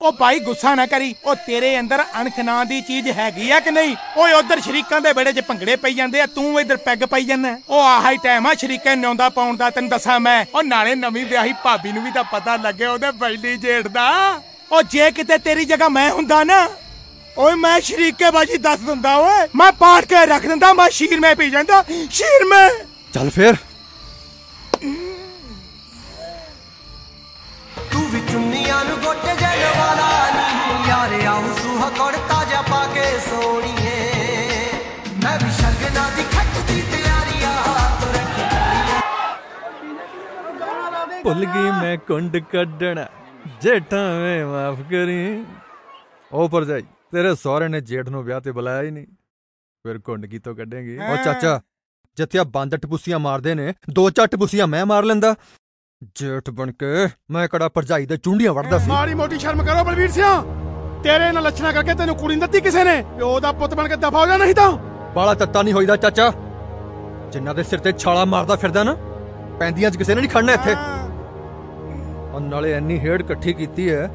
ਉਹ ਭਾਈ ਗੁੱਸਾ ਨਾ ਕਰੀ। ਉਹ ਤੇਰੇ ਅੰਦਰ ਅਣਖ ਨਾਂ ਦੀ ਚੀਜ਼ ਹੈਗੀ ਆ ਕਿ ਨਹੀਂ? ਓਏ ਉਧਰ ਸ਼ਰੀਕਾਂ ਦੇ ਬੇੜੇ 'ਚ ਭੰਗੜੇ ਪਈ ਜਾਂਦੇ ਆ, ਤੂੰ ਇੱਧਰ ਪੈਗ ਪਾਈ ਜਾਂਦਾ। ਉਹ ਆਹਾ ਹੀ ਟਾਈਮ ਆ ਸ਼ਰੀਕਾਂ ਨਿਉਂਦਾ ਪਾਉਣ ਦਾ, ਤੈਨੂੰ ਦੱਸਾਂ ਮੈਂ। ਉਹ ਨਾਲੇ ਨਵੀਂ ਵਿਆਹੀ ਭਾਬੀ ਨੂੰ ਵੀ ਤਾਂ ਪਤਾ ਲੱਗੇ, ਉਹਦੇ ਬੈਲੀ ਜੇਠ ਦਾ। ਉਹ ਜੇ ਕਿਤੇ ਤੇਰੀ ਜਗ੍ਹਾ ਮੈਂ ਹੁੰਦਾ ਨਾ, ਓਏ ਮੈਂ ਸ਼ਰੀਕੇ ਬਾਜੀ ਦੱਸ ਦਿੰਦਾ, ਓਏ। ਮੈਂ ਪਾੜ ਕੇ ਰੱਖ ਦਿੰਦਾ, ਮੈਂ ਸ਼ੀਰ ਮੈਂ ਪੀ ਜਾਂਦਾ, ਸ਼ੀਰ ਮੈਂ। ਚੱਲ ਫੇਰ। ਚੁੰਨੀਆਂ ਨੂੰ ਗੋਟੇ ਜਲ ਵਾਲਾ ਨਹੀਂ ਯਾਰ ਆਉ ਸੁਹਾ ਕੁੜਤਾ ਜਾ ਪਾ ਕੇ ਸੋਣੀਏ। ਮੈਂ ਵੀ ਸ਼ਗਨਾਂ ਦੀ ਖੱਟ ਦੀ ਤਿਆਰੀਆਂ ਤੁਰ ਕੇ ਭੁੱਲ ਗਈ ਮੈਂ ਕੁੰਡ ਕੱਢਣਾ ਜੇਠਾਂ ਵੇ ਮਾਫ ਕਰੀ। ਉਹ ਭਰਜਾਈ ਤੇਰੇ ਸਹੁਰੇ ਨੇ ਜੇਠ ਨੂੰ ਵਿਆਹ ਤੇ ਬੁਲਾਇਆ ਹੀ ਨਹੀਂ। ਫਿਰ ਕੁੰਡ ਕੀ ਤੋਂ ਕੱਢेंगे ਉਹ ਚਾਚਾ ਜਿੱਥੇ ਆ ਬੰਦ ਟਪੂਸੀਆਂ ਮਾਰਦੇ ਨੇ ਦੋ ਚਾਰ ਟਪੂਸੀਆਂ ਮੈਂ ਮਾਰ ਲੈਂਦਾ। ਜੇਠ ਬਣ ਕੇ ਮੈਂ ਕਿਹੜਾ ਪਰਜਾਈ ਦੇ ਚੁੰਡੀਆਂ ਵੜਦਾ ਸੀ। ਮਾੜੀ ਮੋਟੀ ਸ਼ਰਮ ਕਰੋ ਬਲਵੀਰ ਸਿਆ ਤੇਰੇ ਨਾਲ ਲੱਛਣਾ ਕਰਕੇ ਤੈਨੂੰ ਕੁੜੀ ਦਿੱਤੀ ਕਿਸੇ ਨੇ। ਪਿਓ ਦਾ ਪੁੱਤ ਬਣ ਕੇ ਦਫਾ ਹੋ ਜਾ ਨਹੀਂ ਤਾਂ। ਬਾਲਾ ਤੱਤਾ ਨਹੀਂ ਹੋਈਦਾ ਚਾਚਾ। ਜਿੰਨਾ ਦੇ ਸਿਰ ਤੇ ਛਾਲਾ ਮਾਰਦਾ ਫਿਰਦਾ ਨਾ ਪੈਂਦੀਆਂ 'ਚ ਕਿਸੇ ਨੇ ਨਹੀਂ ਖੜਨਾ ਇੱਥੇ। ਉਹ ਨਾਲੇ ਐਨੀ ਹੇੜ ਇਕੱਠੀ ਕੀਤੀ ਹੈ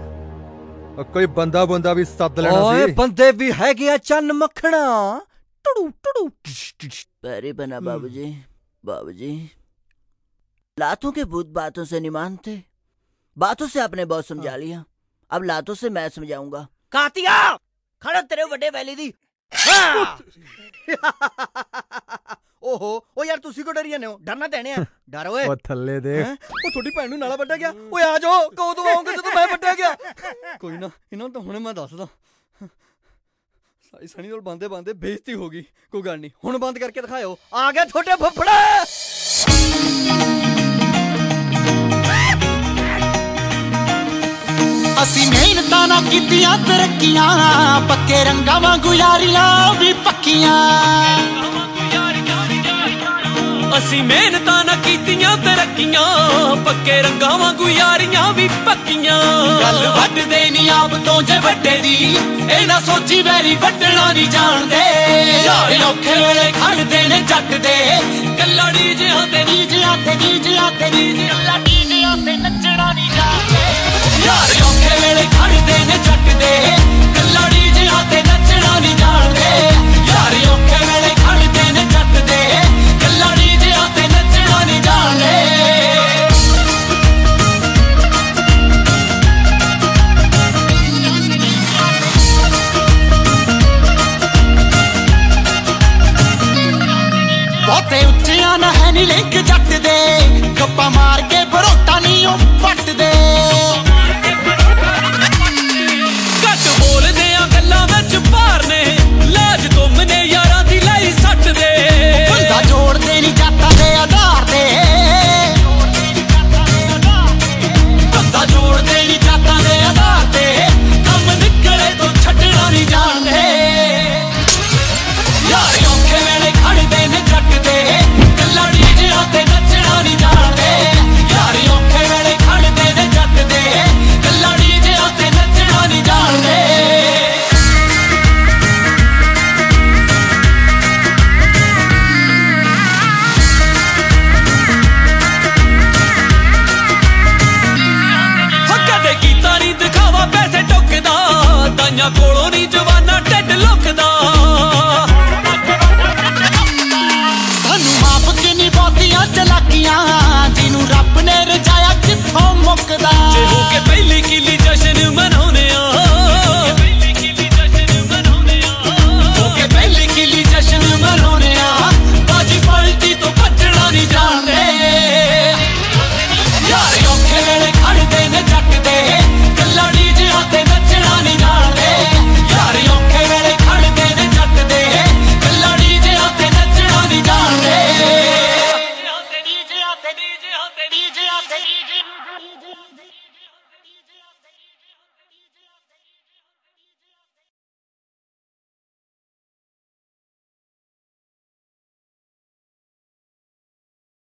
ਕੋਈ ਬੰਦਾ ਬੰਦਾ ਵੀ ਸੱਦ ਲੈਣਾ ਸੀ। ਓਏ ਬੰਦੇ ਵੀ ਹੈਗੇ ਆ ਚੰਨ ਮੱਖਣਾ। ਟੜੂ ਟੜੂ ਪੈਰੀ ਬਣਾ ਬਾਬੂ ਜੀ ਬਾਬੂ ਜੀ। लातों के भूत बातों से नहीं मानते बातों से आपने बहुत समझा लिया अब लातों से मैं समझाऊंगा कातिया खड़ा तेरे ਵੱਡੇ ਵੈਲੀ ਦੀ ਓਹੋ ਉਹ ਯਾਰ ਤੁਸੀਂ ਕੋ ਡਰੀ ਜਾਂਦੇ ਹੋ ਡਰਨਾ ਤੈਨੇ ਆ ਡਰ ਓਏ ਉਹ ਥੱਲੇ ਦੇ ਹੈਂ? ਉਹ ਤੁਹਾਡੀ ਭੈਣ ਨੂੰ ਨਾਲਾ ਵੱਢਿਆ ਗਿਆ ਓਏ ਆ ਜਾਓ ਕਦੋਂ ਆਉਂਗੇ ਜਦੋਂ ਮੈਂ ਵੱਢਿਆ ਗਿਆ ਕੋਈ ਨਾ ਇਹਨਾਂ ਨੂੰ ਤਾਂ ਹੁਣੇ ਮੈਂ ਦੱਸਦਾ ਸਾਈ ਸਣੀ ਨਾਲ ਬੰਦੇ ਬੰਦੇ ਬੇਇੱਜ਼ਤੀ ਹੋ ਗਈ ਕੋਈ ਗੱਲ ਨਹੀਂ ਹੁਣ ਬੰਦ ਕਰਕੇ ਦਿਖਾਇਓ ਆ ਗਿਆ ਤੁਹਾਡੇ ਫੁੱਫੜਾ ਅਸੀਂ ਮਿਹਨਤਾਂ ਨਾਲ ਕੀਤੀਆਂ ਤਰੱਕੀਆਂ ਪੱਕੇ ਰੰਗਾਂ ਵਾਂਗੂ ਯਾਰੀਆਂ ਵੀ ਪੱਕੀਆਂ। ਅਸੀਂ ਮਿਹਨਤਾਂ ਨਾ ਕੀਤੀਆਂ ਤਰੱਕੀਆਂ ਪੱਕੇ ਰੰਗਾਂ ਵਾਂਗੂ ਯਾਰੀਆਂ ਵੀ ਪੱਕੀਆਂ। ਗੱਲ ਵੱਡਦੇ ਨਹੀਂ ਆਪ ਤੋਂ ਜੇ ਵੱਡੇ ਦੀ ਇਹ ਨਾ ਸੋਚੀ ਵੈਰੀ ਵੱਡਣਾ ਨਹੀਂ ਜਾਣਦੇ। ਯਾਰ। ਔਖੇ ਵੇਲੇ ਖੜਦੇ ਨੇ ਜੱਟ ਦੇ ਕੱਲਾ ਡੀਜਿਆਂ ਤੇ ਨੀ ਜਿਆ ਤੇ ਨੀ ਜਿਆ ਤੇ ਨੀ ਜਿਆ ਨੀ ਜਿਆ ਤੇ ਨੱਚਣਾ ਨਾ ਹੈ ਲਿੰਕ ਜੱਟ ਦੇ ਮੁੱਕਦਾ। ਜੇ ਹੋ ਕੇ